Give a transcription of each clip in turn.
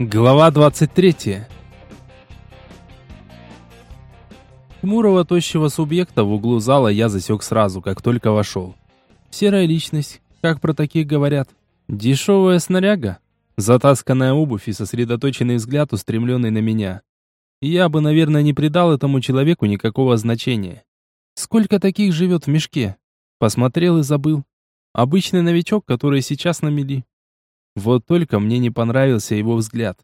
Глава 23. Хмурого тощего субъекта в углу зала я засек сразу, как только вошел. Серая личность, как про таких говорят. Дешевая снаряга. Затасканная обувь и сосредоточенный взгляд, устремленный на меня. Я бы, наверное, не придал этому человеку никакого значения. Сколько таких живет в мешке? Посмотрел и забыл. Обычный новичок, который сейчас на мели. Вот только мне не понравился его взгляд.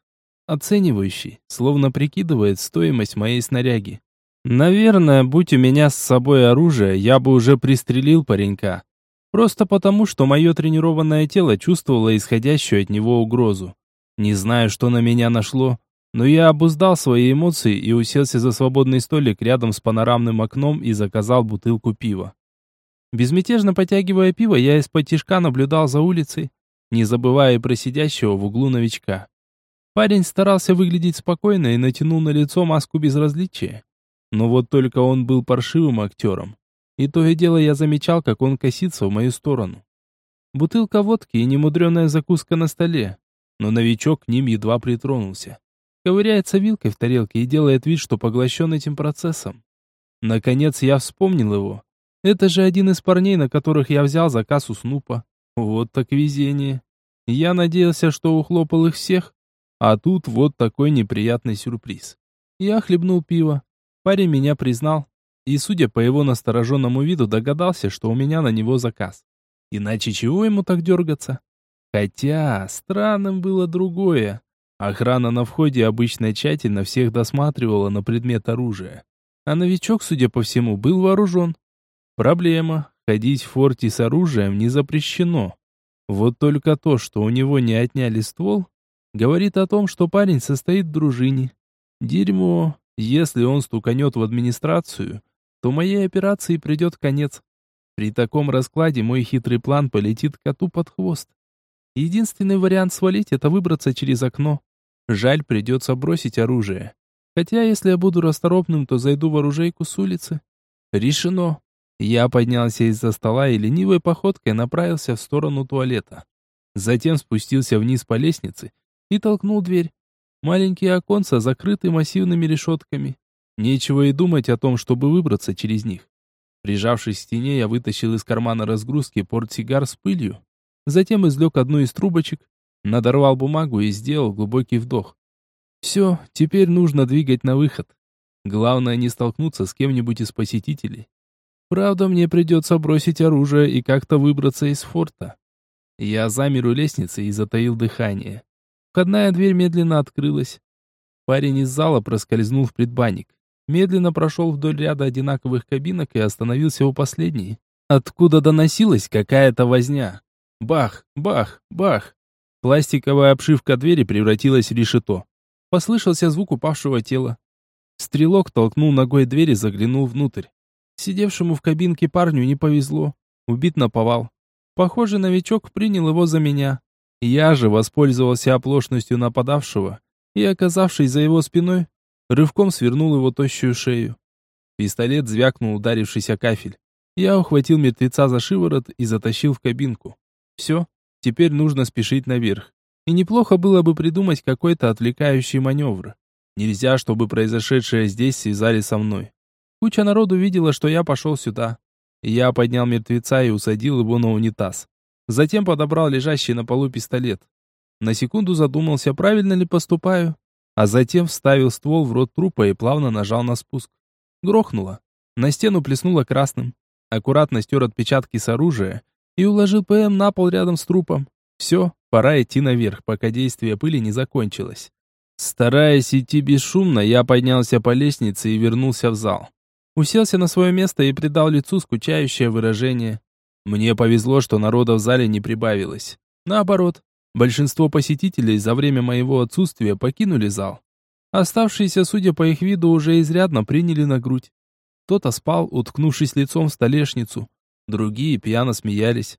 Оценивающий, словно прикидывает стоимость моей снаряги. Наверное, будь у меня с собой оружие, я бы уже пристрелил паренька. Просто потому, что мое тренированное тело чувствовало исходящую от него угрозу. Не знаю, что на меня нашло, но я обуздал свои эмоции и уселся за свободный столик рядом с панорамным окном и заказал бутылку пива. Безмятежно потягивая пиво, я из-под тишка наблюдал за улицей, не забывая про сидящего в углу новичка. Парень старался выглядеть спокойно и натянул на лицо маску безразличия. Но вот только он был паршивым актером. И то и дело я замечал, как он косится в мою сторону. Бутылка водки и немудреная закуска на столе. Но новичок к ним едва притронулся. Ковыряется вилкой в тарелке и делает вид, что поглощен этим процессом. Наконец я вспомнил его. Это же один из парней, на которых я взял заказ у Снупа. Вот так везение. Я надеялся, что ухлопал их всех, а тут вот такой неприятный сюрприз. Я хлебнул пиво. Парень меня признал, и, судя по его настороженному виду, догадался, что у меня на него заказ. Иначе чего ему так дергаться? Хотя, странным было другое. Охрана на входе обычно тщательно всех досматривала на предмет оружия. А новичок, судя по всему, был вооружен. Проблема. Ходить в форте с оружием не запрещено. Вот только то, что у него не отняли ствол, говорит о том, что парень состоит в дружине. Дерьмо. Если он стуканет в администрацию, то моей операции придет конец. При таком раскладе мой хитрый план полетит коту под хвост. Единственный вариант свалить — это выбраться через окно. Жаль, придется бросить оружие. Хотя, если я буду расторопным, то зайду в оружейку с улицы. Решено. Я поднялся из-за стола и ленивой походкой направился в сторону туалета. Затем спустился вниз по лестнице и толкнул дверь. Маленькие оконца закрыты массивными решетками. Нечего и думать о том, чтобы выбраться через них. Прижавшись к стене, я вытащил из кармана разгрузки портсигар с пылью. Затем извлек одну из трубочек, надорвал бумагу и сделал глубокий вдох. Все, теперь нужно двигать на выход. Главное не столкнуться с кем-нибудь из посетителей. Правда, мне придется бросить оружие и как-то выбраться из форта. Я замер у лестницы и затаил дыхание. Входная дверь медленно открылась. Парень из зала проскользнул в предбанник. Медленно прошел вдоль ряда одинаковых кабинок и остановился у последней. Откуда доносилась какая-то возня. Бах, бах, бах. Пластиковая обшивка двери превратилась в решето. Послышался звук упавшего тела. Стрелок толкнул ногой дверь и заглянул внутрь. Сидевшему в кабинке парню не повезло. Убит наповал. Похоже, новичок принял его за меня. Я же воспользовался оплошностью нападавшего и, оказавшись за его спиной, рывком свернул его тощую шею. Пистолет звякнул, ударившись о кафель. Я ухватил мертвеца за шиворот и затащил в кабинку. Все, теперь нужно спешить наверх. И неплохо было бы придумать какой-то отвлекающий маневр. Нельзя, чтобы произошедшее здесь связали со мной. Куча народу видела, что я пошел сюда. Я поднял мертвеца и усадил его на унитаз. Затем подобрал лежащий на полу пистолет. На секунду задумался, правильно ли поступаю, а затем вставил ствол в рот трупа и плавно нажал на спуск. Грохнуло. На стену плеснуло красным. Аккуратно стер отпечатки с оружия и уложил ПМ на пол рядом с трупом. Все, пора идти наверх, пока действие пыли не закончилось. Стараясь идти бесшумно, я поднялся по лестнице и вернулся в зал. Уселся на свое место и придал лицу скучающее выражение. Мне повезло, что народа в зале не прибавилось. Наоборот, большинство посетителей за время моего отсутствия покинули зал. Оставшиеся, судя по их виду, уже изрядно приняли на грудь. Кто-то спал, уткнувшись лицом в столешницу. Другие пьяно смеялись.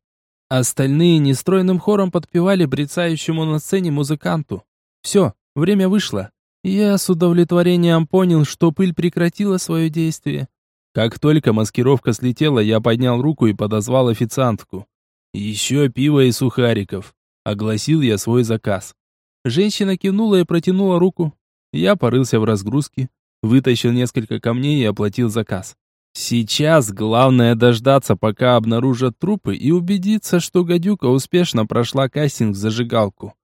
Остальные нестройным хором подпевали брецающему на сцене музыканту. Все, время вышло. Я с удовлетворением понял, что пыль прекратила свое действие. Как только маскировка слетела, я поднял руку и подозвал официантку. «Еще пиво и сухариков», — огласил я свой заказ. Женщина кивнула и протянула руку. Я порылся в разгрузке, вытащил несколько камней и оплатил заказ. Сейчас главное дождаться, пока обнаружат трупы и убедиться, что гадюка успешно прошла кастинг в зажигалку.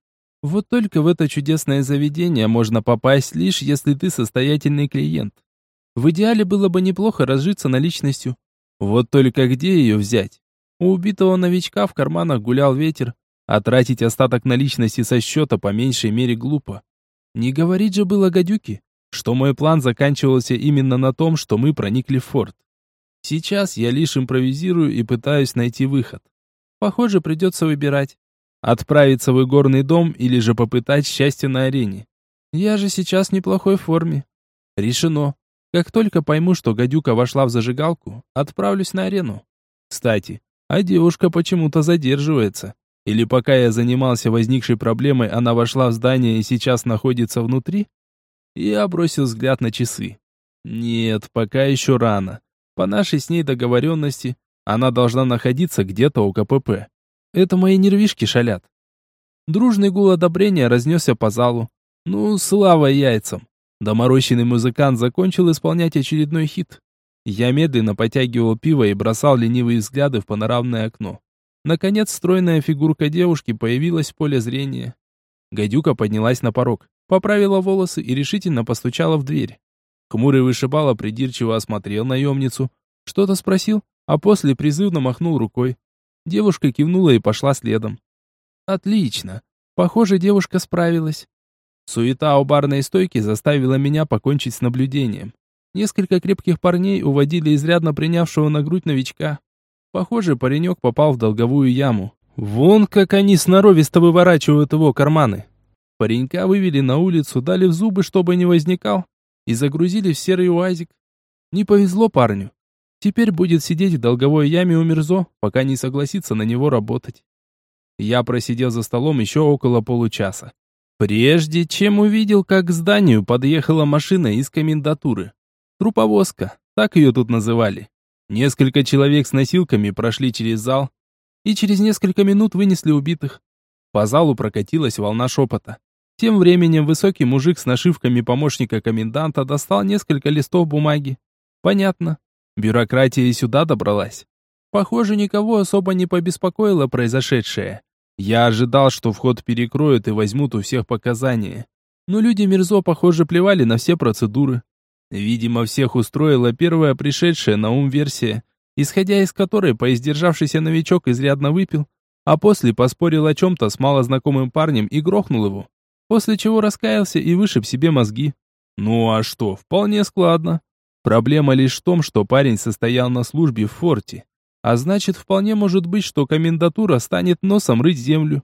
Вот только в это чудесное заведение можно попасть лишь если ты состоятельный клиент. В идеале было бы неплохо разжиться наличностью. Вот только где ее взять? У убитого новичка в карманах гулял ветер, а тратить остаток наличности со счета по меньшей мере глупо. Не говорить же было гадюке, что мой план заканчивался именно на том, что мы проникли в форт. Сейчас я лишь импровизирую и пытаюсь найти выход. Похоже, придется выбирать. Отправиться в игорный дом или же попытать счастье на арене. Я же сейчас в неплохой форме. Решено. Как только пойму, что гадюка вошла в зажигалку, отправлюсь на арену. Кстати, а девушка почему-то задерживается. Или пока я занимался возникшей проблемой, она вошла в здание и сейчас находится внутри? Я бросил взгляд на часы. Нет, пока еще рано. По нашей с ней договоренности, она должна находиться где-то у КПП. Это мои нервишки шалят. Дружный гул одобрения разнесся по залу. Ну, слава яйцам. Доморощенный музыкант закончил исполнять очередной хит. Я медленно потягивал пиво и бросал ленивые взгляды в панорамное окно. Наконец, стройная фигурка девушки появилась в поле зрения. Гадюка поднялась на порог, поправила волосы и решительно постучала в дверь. Хмурый вышибала придирчиво осмотрел наемницу, что-то спросил, а после призывно махнул рукой. Девушка кивнула и пошла следом. Отлично. Похоже, девушка справилась. Суета у барной стойки заставила меня покончить с наблюдением. Несколько крепких парней уводили изрядно принявшего на грудь новичка. Похоже, паренек попал в долговую яму. Вон как они сноровисто выворачивают его карманы. Паренька вывели на улицу, дали в зубы, чтобы не возникал, и загрузили в серый уазик. Не повезло парню. Теперь будет сидеть в долговой яме у Мирзо, пока не согласится на него работать. Я просидел за столом еще около получаса. Прежде чем увидел, как к зданию подъехала машина из комендатуры. Труповозка, так ее тут называли. Несколько человек с носилками прошли через зал и через несколько минут вынесли убитых. По залу прокатилась волна шепота. Тем временем высокий мужик с нашивками помощника коменданта достал несколько листов бумаги. Понятно. Бюрократия и сюда добралась. Похоже, никого особо не побеспокоило произошедшее. Я ожидал, что вход перекроют и возьмут у всех показания. Но люди Мирзо, похоже, плевали на все процедуры. Видимо, всех устроила первая пришедшая на ум версия, исходя из которой поиздержавшийся новичок изрядно выпил, а после поспорил о чем-то с малознакомым парнем и грохнул его, после чего раскаялся и вышиб себе мозги. Ну а что, вполне складно. Проблема лишь в том, что парень состоял на службе в форте, а значит, вполне может быть, что комендатура станет носом рыть землю.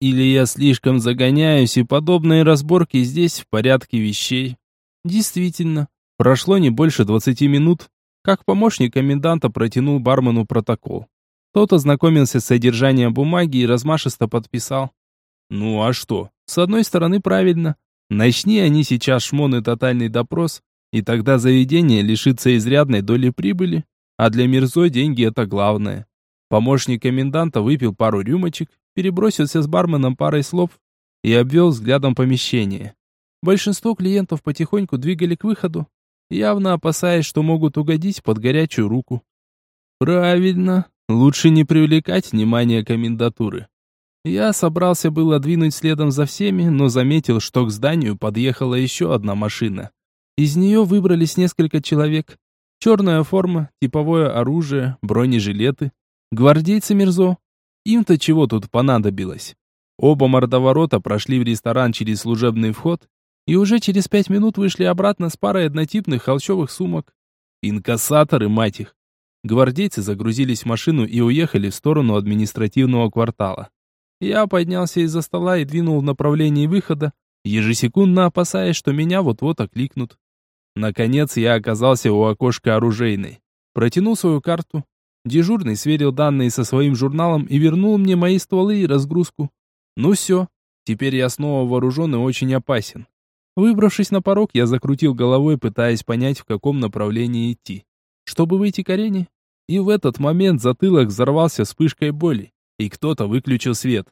Или я слишком загоняюсь, и подобные разборки здесь в порядке вещей. Действительно, Прошло не больше 20 минут, как помощник коменданта протянул бармену протокол. Тот ознакомился с содержанием бумаги и размашисто подписал. Ну а что? С одной стороны, правильно. Начни они сейчас шмон тотальный допрос, и тогда заведение лишится изрядной доли прибыли, а для Мирзо деньги это главное. Помощник коменданта выпил пару рюмочек, перебросился с барменом парой слов и обвел взглядом помещение. Большинство клиентов потихоньку двигали к выходу, явно опасаясь, что могут угодить под горячую руку. Правильно, лучше не привлекать внимание комендатуры. Я собрался было двинуть следом за всеми, но заметил, что к зданию подъехала еще одна машина. Из нее выбрались несколько человек. Черная форма, типовое оружие, бронежилеты. Гвардейцы Мирзо. Им-то чего тут понадобилось? Оба мордоворота прошли в ресторан через служебный вход и уже через пять минут вышли обратно с парой однотипных холщовых сумок. Инкассаторы, мать их. Гвардейцы загрузились в машину и уехали в сторону административного квартала. Я поднялся из-за стола и двинул в направлении выхода, ежесекундно опасаясь, что меня вот-вот окликнут. Наконец я оказался у окошка оружейной. Протянул свою карту. Дежурный сверил данные со своим журналом и вернул мне мои стволы и разгрузку. Ну все, теперь я снова вооружен и очень опасен. Выбравшись на порог, я закрутил головой, пытаясь понять, в каком направлении идти. Чтобы выйти к арене. И в этот момент затылок взорвался вспышкой боли, и кто-то выключил свет.